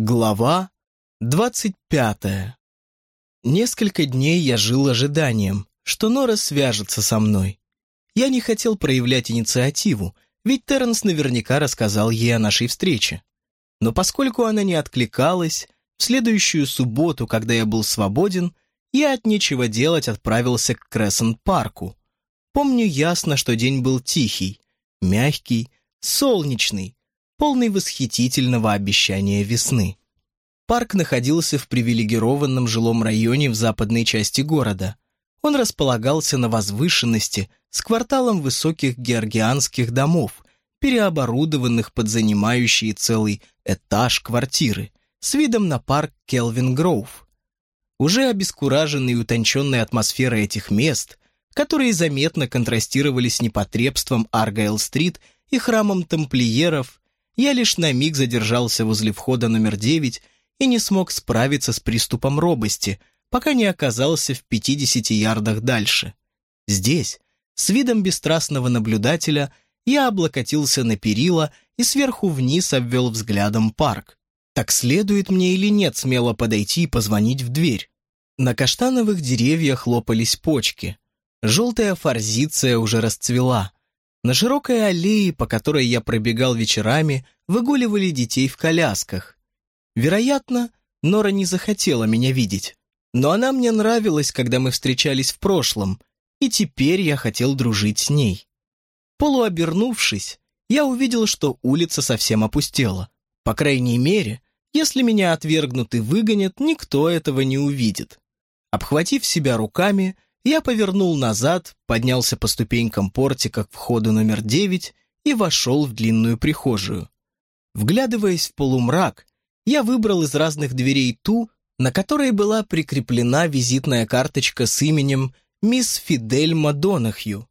Глава двадцать пятая. Несколько дней я жил ожиданием, что Нора свяжется со мной. Я не хотел проявлять инициативу, ведь Терренс наверняка рассказал ей о нашей встрече. Но поскольку она не откликалась, в следующую субботу, когда я был свободен, я от нечего делать отправился к Крессент-парку. Помню ясно, что день был тихий, мягкий, солнечный, полный восхитительного обещания весны. Парк находился в привилегированном жилом районе в западной части города. Он располагался на возвышенности с кварталом высоких георгианских домов, переоборудованных под занимающие целый этаж квартиры, с видом на парк Келвин Гроув. Уже обескураженный утонченной атмосферой этих мест, которые заметно контрастировали с непотребством Аргайл-стрит и храмом тамплиеров, я лишь на миг задержался возле входа номер девять и не смог справиться с приступом робости, пока не оказался в 50 ярдах дальше. Здесь, с видом бесстрастного наблюдателя, я облокотился на перила и сверху вниз обвел взглядом парк. Так следует мне или нет смело подойти и позвонить в дверь? На каштановых деревьях лопались почки. Желтая форзиция уже расцвела. На широкой аллее, по которой я пробегал вечерами, выгуливали детей в колясках. Вероятно, Нора не захотела меня видеть. Но она мне нравилась, когда мы встречались в прошлом, и теперь я хотел дружить с ней. Полуобернувшись, я увидел, что улица совсем опустела. По крайней мере, если меня отвергнут и выгонят, никто этого не увидит. Обхватив себя руками, я повернул назад, поднялся по ступенькам портика к входу номер девять и вошел в длинную прихожую. Вглядываясь в полумрак, я выбрал из разных дверей ту, на которой была прикреплена визитная карточка с именем «Мисс Фидель Мадонахью».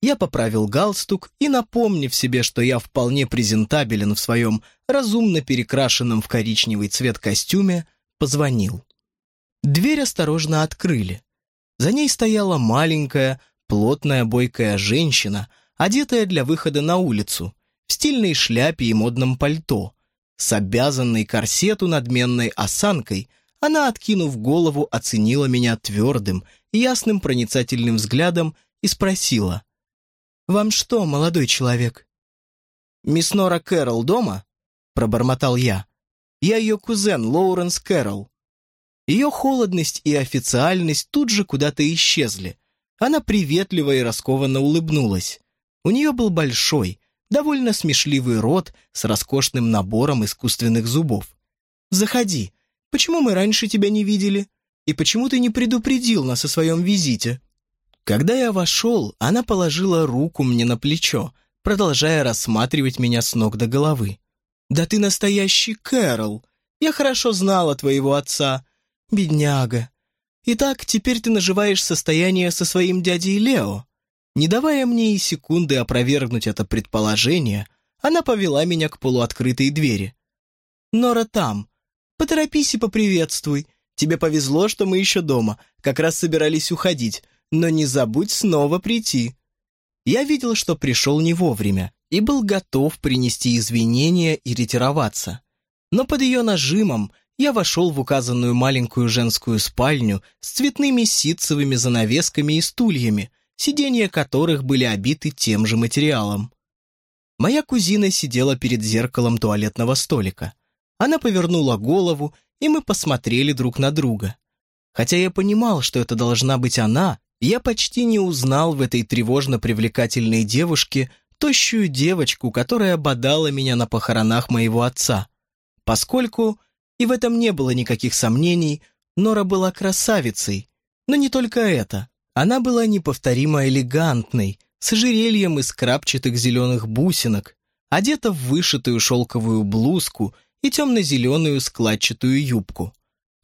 Я поправил галстук и, напомнив себе, что я вполне презентабелен в своем разумно перекрашенном в коричневый цвет костюме, позвонил. Дверь осторожно открыли. За ней стояла маленькая, плотная, бойкая женщина, одетая для выхода на улицу, в стильной шляпе и модном пальто. С обязанной корсету надменной осанкой она, откинув голову, оценила меня твердым, ясным проницательным взглядом и спросила. «Вам что, молодой человек?» «Мисс Нора Кэрролл дома?» — пробормотал я. «Я ее кузен, Лоуренс Кэрролл. Ее холодность и официальность тут же куда-то исчезли. Она приветливо и раскованно улыбнулась. У нее был большой, довольно смешливый рот с роскошным набором искусственных зубов. «Заходи. Почему мы раньше тебя не видели? И почему ты не предупредил нас о своем визите?» Когда я вошел, она положила руку мне на плечо, продолжая рассматривать меня с ног до головы. «Да ты настоящий Кэрол! Я хорошо знала твоего отца. «Бедняга. Итак, теперь ты наживаешь состояние со своим дядей Лео». Не давая мне и секунды опровергнуть это предположение, она повела меня к полуоткрытой двери. «Нора там. Поторопись и поприветствуй. Тебе повезло, что мы еще дома, как раз собирались уходить, но не забудь снова прийти». Я видел, что пришел не вовремя и был готов принести извинения и ретироваться. Но под ее нажимом я вошел в указанную маленькую женскую спальню с цветными ситцевыми занавесками и стульями, сиденья которых были обиты тем же материалом. Моя кузина сидела перед зеркалом туалетного столика. Она повернула голову, и мы посмотрели друг на друга. Хотя я понимал, что это должна быть она, я почти не узнал в этой тревожно привлекательной девушке тощую девочку, которая бодала меня на похоронах моего отца, поскольку и в этом не было никаких сомнений, Нора была красавицей. Но не только это. Она была неповторимо элегантной, с ожерельем из крапчатых зеленых бусинок, одета в вышитую шелковую блузку и темно-зеленую складчатую юбку.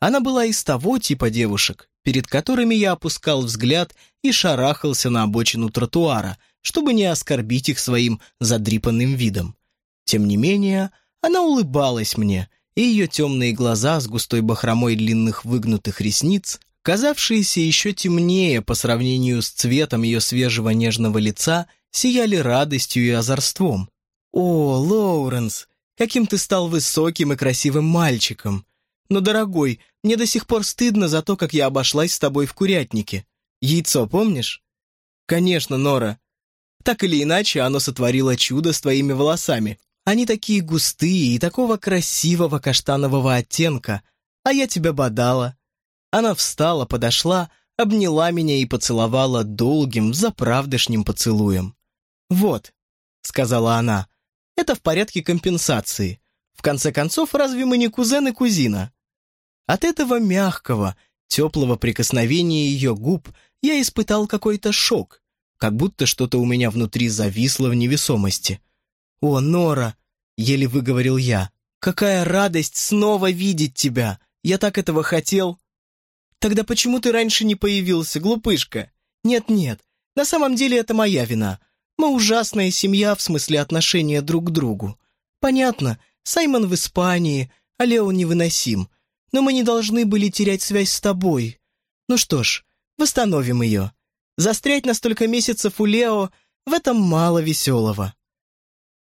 Она была из того типа девушек, перед которыми я опускал взгляд и шарахался на обочину тротуара, чтобы не оскорбить их своим задрипанным видом. Тем не менее, она улыбалась мне, и ее темные глаза с густой бахромой длинных выгнутых ресниц, казавшиеся еще темнее по сравнению с цветом ее свежего нежного лица, сияли радостью и озорством. «О, Лоуренс, каким ты стал высоким и красивым мальчиком. Но, дорогой, мне до сих пор стыдно за то, как я обошлась с тобой в курятнике. Яйцо помнишь? Конечно, Нора. Так или иначе, оно сотворило чудо с твоими волосами. Они такие густые и такого красивого каштанового оттенка, а я тебя бодала. Она встала, подошла, обняла меня и поцеловала долгим, заправдышним поцелуем. «Вот», — сказала она, — «это в порядке компенсации. В конце концов, разве мы не кузен и кузина?» От этого мягкого, теплого прикосновения ее губ я испытал какой-то шок, как будто что-то у меня внутри зависло в невесомости. «О, Нора!» — еле выговорил я. «Какая радость снова видеть тебя! Я так этого хотел!» «Тогда почему ты раньше не появился, глупышка?» «Нет-нет, на самом деле это моя вина. Мы ужасная семья в смысле отношения друг к другу. Понятно, Саймон в Испании, а Лео невыносим. Но мы не должны были терять связь с тобой. Ну что ж, восстановим ее. Застрять на столько месяцев у Лео в этом мало веселого.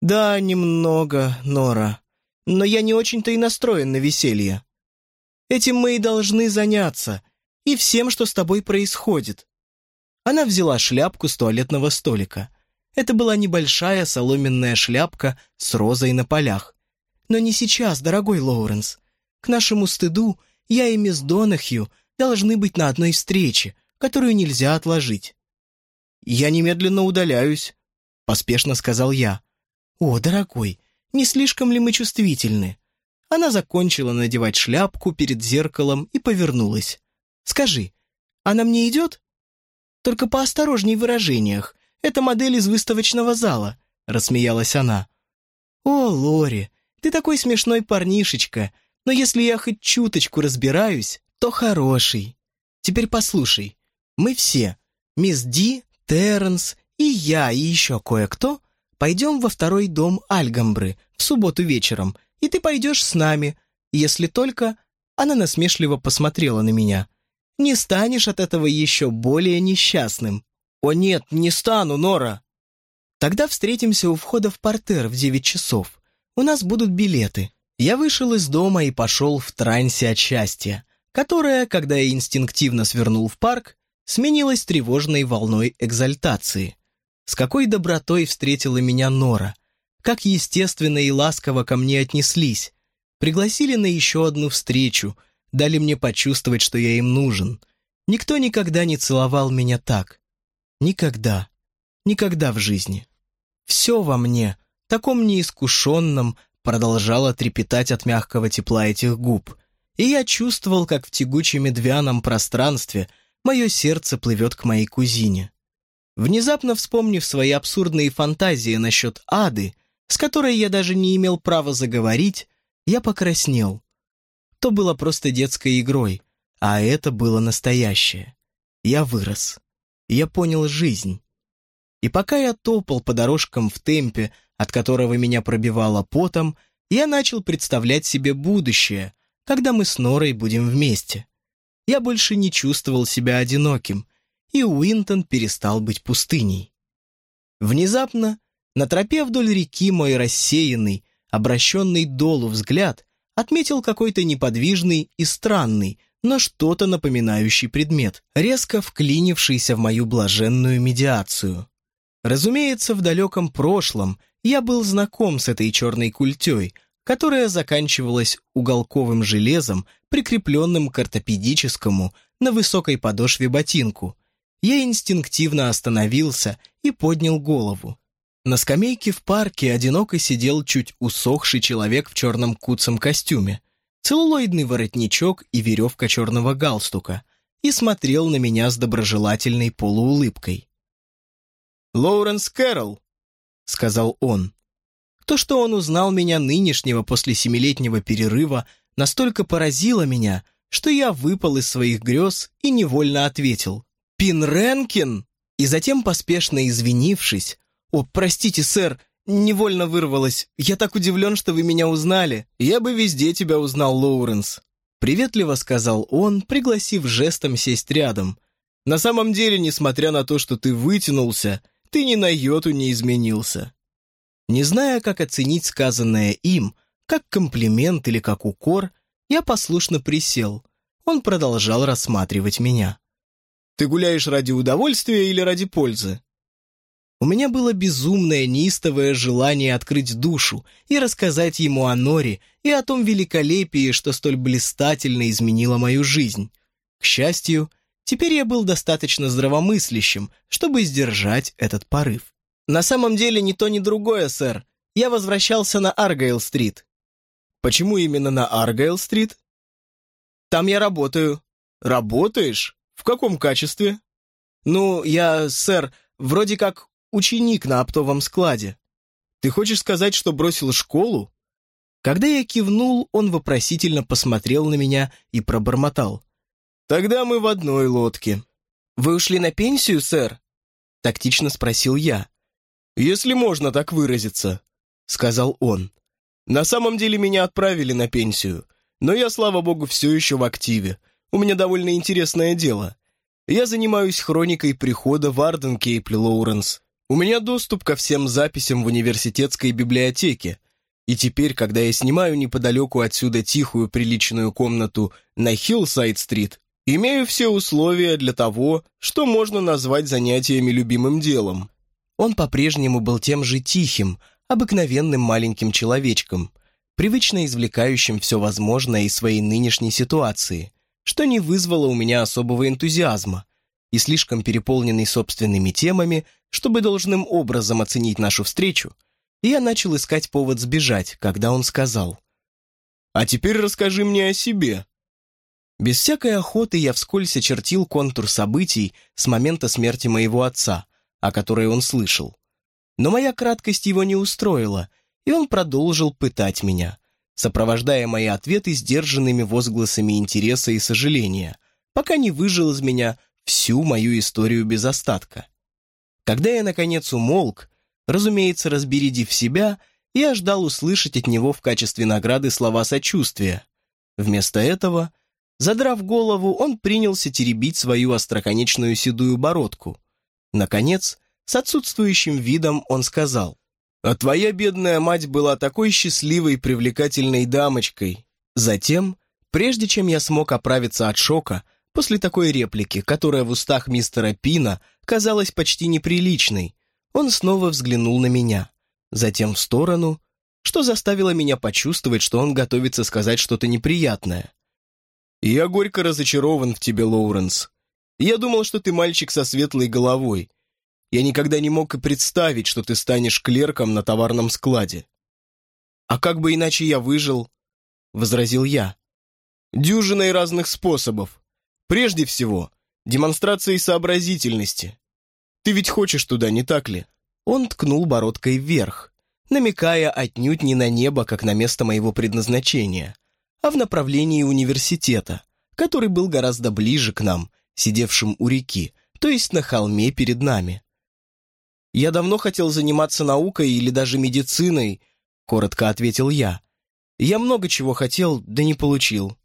Да, немного, Нора. Но я не очень-то и настроен на веселье. Этим мы и должны заняться. И всем, что с тобой происходит. Она взяла шляпку с туалетного столика. Это была небольшая соломенная шляпка с розой на полях. Но не сейчас, дорогой Лоуренс. К нашему стыду я и мисс Донахью должны быть на одной встрече, которую нельзя отложить. «Я немедленно удаляюсь», — поспешно сказал я. «О, дорогой, не слишком ли мы чувствительны?» Она закончила надевать шляпку перед зеркалом и повернулась. «Скажи, она мне идет?» «Только поосторожней в выражениях. Это модель из выставочного зала», — рассмеялась она. «О, Лори, ты такой смешной парнишечка, но если я хоть чуточку разбираюсь, то хороший. Теперь послушай, мы все, мисс Ди, Терренс и я, и еще кое-кто, пойдем во второй дом Альгамбры в субботу вечером, и ты пойдешь с нами, если только...» Она насмешливо посмотрела на меня. «Не станешь от этого еще более несчастным». «О нет, не стану, Нора!» «Тогда встретимся у входа в портер в девять часов. У нас будут билеты». Я вышел из дома и пошел в трансе от счастья, которое, когда я инстинктивно свернул в парк, сменилось тревожной волной экзальтации. С какой добротой встретила меня Нора, как естественно и ласково ко мне отнеслись, пригласили на еще одну встречу, дали мне почувствовать, что я им нужен. Никто никогда не целовал меня так. Никогда. Никогда в жизни. Все во мне, таком неискушенном, продолжало трепетать от мягкого тепла этих губ. И я чувствовал, как в тягучем медвяном пространстве мое сердце плывет к моей кузине. Внезапно вспомнив свои абсурдные фантазии насчет ады, с которой я даже не имел права заговорить, я покраснел. То было просто детской игрой, а это было настоящее. Я вырос я понял жизнь. И пока я топал по дорожкам в темпе, от которого меня пробивало потом, я начал представлять себе будущее, когда мы с Норой будем вместе. Я больше не чувствовал себя одиноким, и Уинтон перестал быть пустыней. Внезапно на тропе вдоль реки мой рассеянный, обращенный долу взгляд отметил какой-то неподвижный и странный, но что-то напоминающий предмет, резко вклинившийся в мою блаженную медиацию. Разумеется, в далеком прошлом я был знаком с этой черной культей, которая заканчивалась уголковым железом, прикрепленным к ортопедическому на высокой подошве ботинку. Я инстинктивно остановился и поднял голову. На скамейке в парке одиноко сидел чуть усохший человек в черном куцом костюме целлулоидный воротничок и веревка черного галстука, и смотрел на меня с доброжелательной полуулыбкой. «Лоуренс Кэрролл», — сказал он. То, что он узнал меня нынешнего после семилетнего перерыва, настолько поразило меня, что я выпал из своих грез и невольно ответил «Пин Ренкин!» И затем, поспешно извинившись, «О, простите, сэр, Невольно вырвалось. Я так удивлен, что вы меня узнали. Я бы везде тебя узнал, Лоуренс. Приветливо сказал он, пригласив жестом сесть рядом. На самом деле, несмотря на то, что ты вытянулся, ты ни на йоту не изменился. Не зная, как оценить сказанное им, как комплимент или как укор, я послушно присел. Он продолжал рассматривать меня. «Ты гуляешь ради удовольствия или ради пользы?» У меня было безумное, неистовое желание открыть душу и рассказать ему о Норе и о том великолепии, что столь блистательно изменило мою жизнь. К счастью, теперь я был достаточно здравомыслящим, чтобы сдержать этот порыв. «На самом деле ни то, ни другое, сэр. Я возвращался на Аргайл-стрит». «Почему именно на Аргайл-стрит?» «Там я работаю». «Работаешь? В каком качестве?» «Ну, я, сэр, вроде как ученик на оптовом складе. Ты хочешь сказать, что бросил школу?» Когда я кивнул, он вопросительно посмотрел на меня и пробормотал. «Тогда мы в одной лодке». «Вы ушли на пенсию, сэр?» Тактично спросил я. «Если можно так выразиться», — сказал он. «На самом деле меня отправили на пенсию, но я, слава богу, все еще в активе. У меня довольно интересное дело. Я занимаюсь хроникой прихода в Арден Кейпли Лоуренс. У меня доступ ко всем записям в университетской библиотеке. И теперь, когда я снимаю неподалеку отсюда тихую приличную комнату на Хиллсайд-стрит, имею все условия для того, что можно назвать занятиями любимым делом. Он по-прежнему был тем же тихим, обыкновенным маленьким человечком, привычно извлекающим все возможное из своей нынешней ситуации, что не вызвало у меня особого энтузиазма, и слишком переполненный собственными темами, чтобы должным образом оценить нашу встречу, я начал искать повод сбежать, когда он сказал «А теперь расскажи мне о себе». Без всякой охоты я вскользь очертил контур событий с момента смерти моего отца, о которой он слышал. Но моя краткость его не устроила, и он продолжил пытать меня, сопровождая мои ответы сдержанными возгласами интереса и сожаления, пока не выжил из меня всю мою историю без остатка. Когда я, наконец, умолк, разумеется, разбередив себя, я ждал услышать от него в качестве награды слова сочувствия. Вместо этого, задрав голову, он принялся теребить свою остроконечную седую бородку. Наконец, с отсутствующим видом он сказал, «А твоя бедная мать была такой счастливой, привлекательной дамочкой». Затем, прежде чем я смог оправиться от шока, После такой реплики, которая в устах мистера Пина казалась почти неприличной, он снова взглянул на меня, затем в сторону, что заставило меня почувствовать, что он готовится сказать что-то неприятное. «Я горько разочарован в тебе, Лоуренс. Я думал, что ты мальчик со светлой головой. Я никогда не мог и представить, что ты станешь клерком на товарном складе». «А как бы иначе я выжил?» — возразил я. «Дюжиной разных способов. Прежде всего, демонстрацией сообразительности. Ты ведь хочешь туда, не так ли? Он ткнул бородкой вверх, намекая отнюдь не на небо, как на место моего предназначения, а в направлении университета, который был гораздо ближе к нам, сидевшим у реки, то есть на холме перед нами. «Я давно хотел заниматься наукой или даже медициной», — коротко ответил я. «Я много чего хотел, да не получил.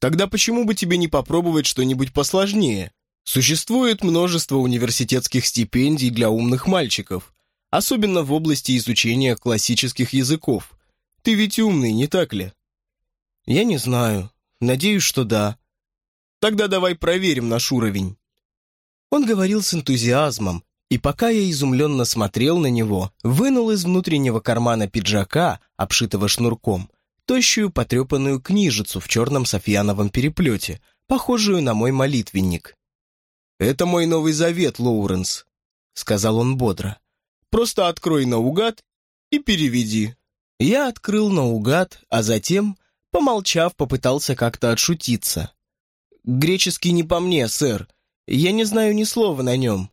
Тогда почему бы тебе не попробовать что-нибудь посложнее? Существует множество университетских стипендий для умных мальчиков, особенно в области изучения классических языков. Ты ведь умный, не так ли? Я не знаю. Надеюсь, что да. Тогда давай проверим наш уровень. Он говорил с энтузиазмом, и пока я изумленно смотрел на него, вынул из внутреннего кармана пиджака, обшитого шнурком, тощую потрепанную книжицу в черном софьяновом переплете, похожую на мой молитвенник. «Это мой новый завет, Лоуренс», — сказал он бодро. «Просто открой наугад и переведи». Я открыл наугад, а затем, помолчав, попытался как-то отшутиться. «Греческий не по мне, сэр. Я не знаю ни слова на нем».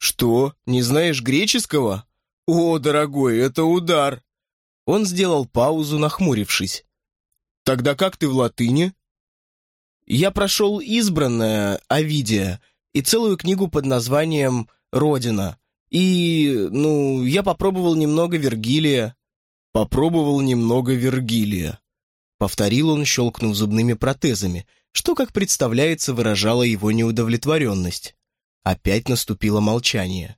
«Что, не знаешь греческого? О, дорогой, это удар!» Он сделал паузу, нахмурившись. «Тогда как ты в латыни?» «Я прошел избранное, Овидия, и целую книгу под названием «Родина». И, ну, я попробовал немного Вергилия». «Попробовал немного Вергилия», — повторил он, щелкнув зубными протезами, что, как представляется, выражало его неудовлетворенность. Опять наступило молчание.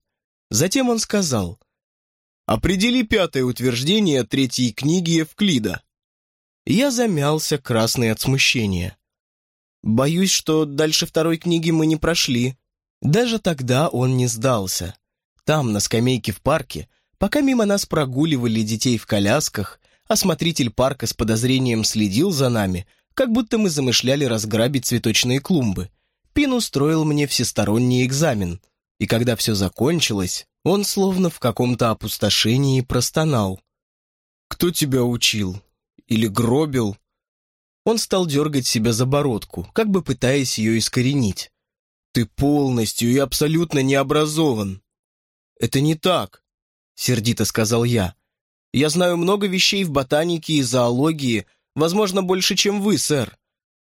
Затем он сказал, Определи пятое утверждение третьей книги Евклида. Я замялся, красный от смущения. Боюсь, что дальше второй книги мы не прошли. Даже тогда он не сдался. Там, на скамейке в парке, пока мимо нас прогуливали детей в колясках, осмотритель парка с подозрением следил за нами, как будто мы замышляли разграбить цветочные клумбы. Пин устроил мне всесторонний экзамен, и когда все закончилось, он словно в каком-то опустошении простонал. «Кто тебя учил? Или гробил?» Он стал дергать себя за бородку, как бы пытаясь ее искоренить. «Ты полностью и абсолютно не образован». «Это не так», — сердито сказал я. «Я знаю много вещей в ботанике и зоологии, возможно, больше, чем вы, сэр.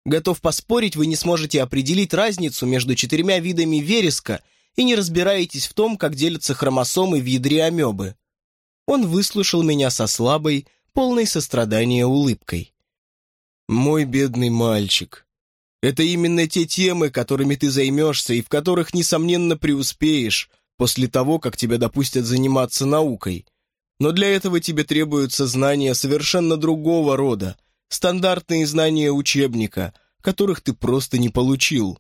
Готов поспорить, вы не сможете определить разницу между четырьмя видами вереска и не разбираетесь в том, как делятся хромосомы в ядре амебы». Он выслушал меня со слабой, полной сострадания улыбкой. «Мой бедный мальчик, это именно те темы, которыми ты займешься и в которых, несомненно, преуспеешь после того, как тебя допустят заниматься наукой. Но для этого тебе требуются знания совершенно другого рода, стандартные знания учебника, которых ты просто не получил».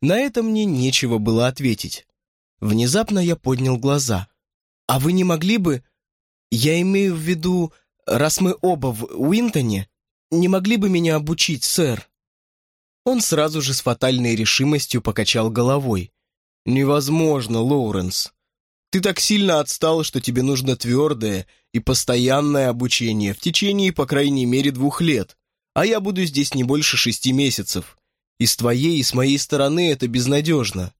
На это мне нечего было ответить. Внезапно я поднял глаза. «А вы не могли бы...» «Я имею в виду, раз мы оба в Уинтоне, не могли бы меня обучить, сэр?» Он сразу же с фатальной решимостью покачал головой. «Невозможно, Лоуренс. Ты так сильно отстал, что тебе нужно твердое и постоянное обучение в течение, по крайней мере, двух лет, а я буду здесь не больше шести месяцев. И с твоей, и с моей стороны это безнадежно».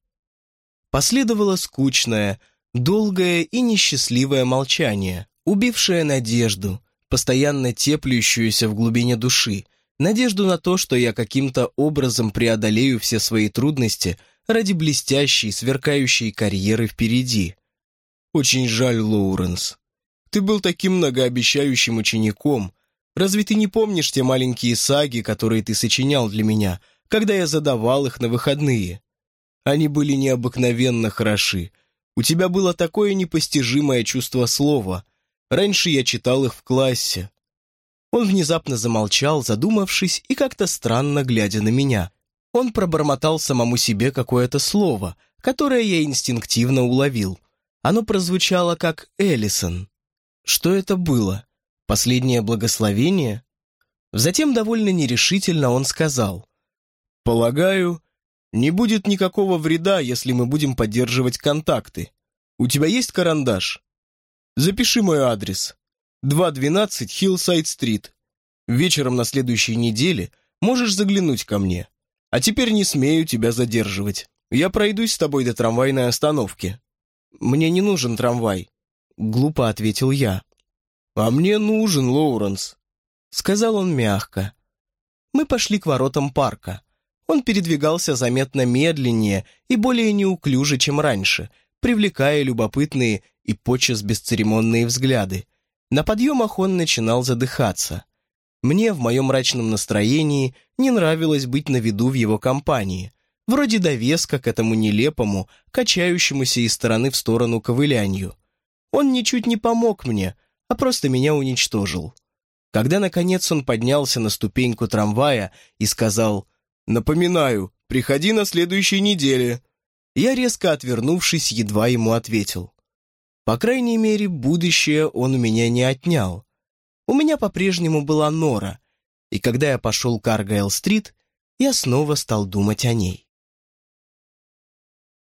Последовало скучное, долгое и несчастливое молчание, убившее надежду, постоянно теплющуюся в глубине души, надежду на то, что я каким-то образом преодолею все свои трудности ради блестящей, сверкающей карьеры впереди. Очень жаль, Лоуренс. Ты был таким многообещающим учеником. Разве ты не помнишь те маленькие саги, которые ты сочинял для меня, когда я задавал их на выходные? Они были необыкновенно хороши. У тебя было такое непостижимое чувство слова — Раньше я читал их в классе». Он внезапно замолчал, задумавшись и как-то странно глядя на меня. Он пробормотал самому себе какое-то слово, которое я инстинктивно уловил. Оно прозвучало как «Эллисон». Что это было? Последнее благословение? Затем довольно нерешительно он сказал. «Полагаю, не будет никакого вреда, если мы будем поддерживать контакты. У тебя есть карандаш?» Запиши мой адрес. 212 Хиллсайд-стрит. Вечером на следующей неделе можешь заглянуть ко мне. А теперь не смею тебя задерживать. Я пройдусь с тобой до трамвайной остановки. Мне не нужен трамвай. Глупо ответил я. А мне нужен, Лоуренс. Сказал он мягко. Мы пошли к воротам парка. Он передвигался заметно медленнее и более неуклюже, чем раньше, привлекая любопытные и подчас бесцеремонные взгляды. На подъемах он начинал задыхаться. Мне в моем мрачном настроении не нравилось быть на виду в его компании, вроде довеска к этому нелепому, качающемуся из стороны в сторону ковылянью. Он ничуть не помог мне, а просто меня уничтожил. Когда, наконец, он поднялся на ступеньку трамвая и сказал «Напоминаю, приходи на следующей неделе», я, резко отвернувшись, едва ему ответил. По крайней мере, будущее он у меня не отнял. У меня по-прежнему была Нора, и когда я пошел к Аргайл-стрит, я снова стал думать о ней.